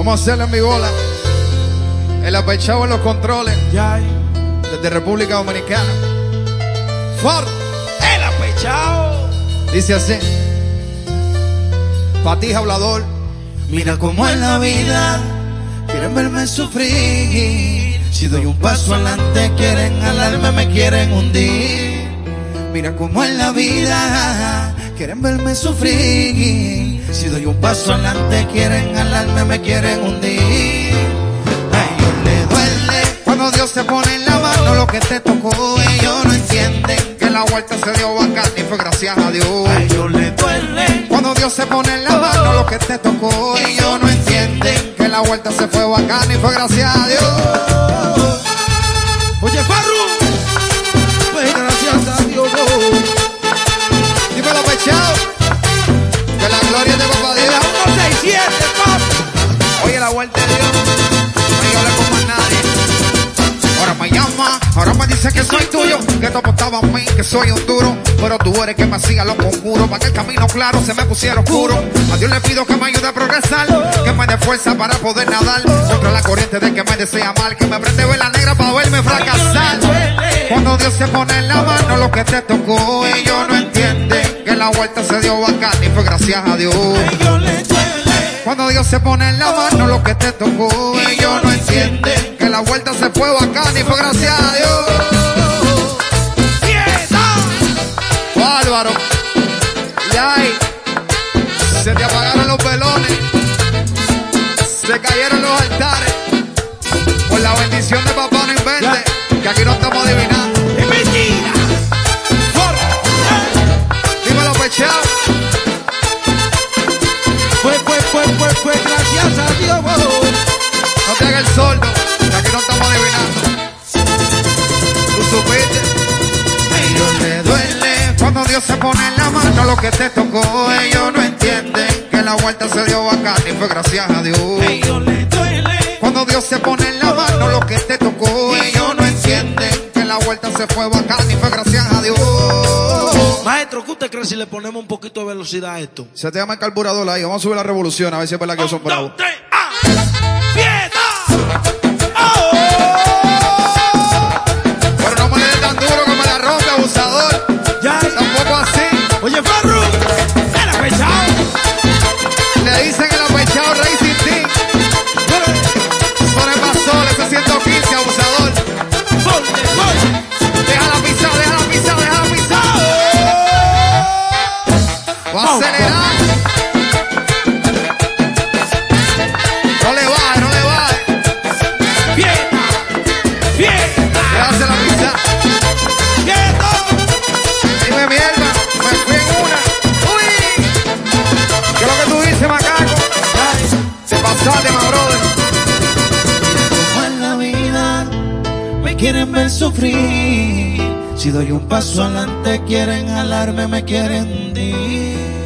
Vamos a hacerle en mi bola. El apechado en los controles. Desde República Dominicana. Ford. El apechado. Dice así. Patija hablador. Mira cómo es la vida. Quieren verme sufrir. Si doy un paso adelante, quieren alarme, me quieren hundir. Mira cómo es la vida. Quieren verme sufrir. Si doy un paso adelante, quieren alarme, me quieren hundir. A ellos les duele Cuando Dios se pone en la mano lo que te tocó. ellos no entienden. Que la vuelta se dio bacán y fue gracias a Dios. A ellos les duele. Cuando Dios se pone en la mano lo que te tocó. Ellos no entienden. Que la vuelta se fue bacán y fue gracias a Dios. Dice que soy tuyo, que tú apostabas a mí, que soy un duro, pero tú eres que me hacía los conjuros, para que el camino claro se me pusiera oscuro. A Dios le pido que me ayude a progresar, que me dé fuerza para poder nadar, contra la corriente de que me desea mal, que me prende vela negra para verme fracasar. Cuando Dios se pone en la mano lo que te tocó, ellos no entienden que la vuelta se dio bacán y fue gracias a Dios. Cuando Dios se pone en la mano lo que te tocó, ellos no entienden que la vuelta se fue bacán y fue gracias a Dios. Bárbaro. Y ay, se te apagaron los velones, se cayeron los altares. Por la bendición de papá no invente, que aquí no estamos adivinando. Fue, gracias a Dios. No te hagas el sordo, que aquí no estamos adivinando. Tú supiste. Ellos les duele. Cuando Dios se pone en la mano lo que te tocó, ellos no entienden que la vuelta se dio bacán y fue gracias a Dios. Ellos les duele. Cuando Dios se pone en la mano lo que te tocó, ellos no entienden que la vuelta se fue bacán y fue gracias a Dios. Maestro, ¿qué usted cree si le ponemos un poquito de velocidad a esto? Se te llama el carburador ahí, vamos a subir la revolución a ver si es verdad que dos, bravos. tres, ah. ¡Fiesta! ¡Oh! Pero no me le tan duro me la rompe, abusador. Ya. Tampoco así. Oye, Farru. ¡Fiesta! Déjasela pisar. ¡Quieto! Dime mierda, me fui en una. Uy. ¿Qué es lo que tú dices, macaco? Se pasaste, my brother. Como en la vida me quieren ver sufrir. Si doy un paso adelante quieren jalarme, me quieren hundir.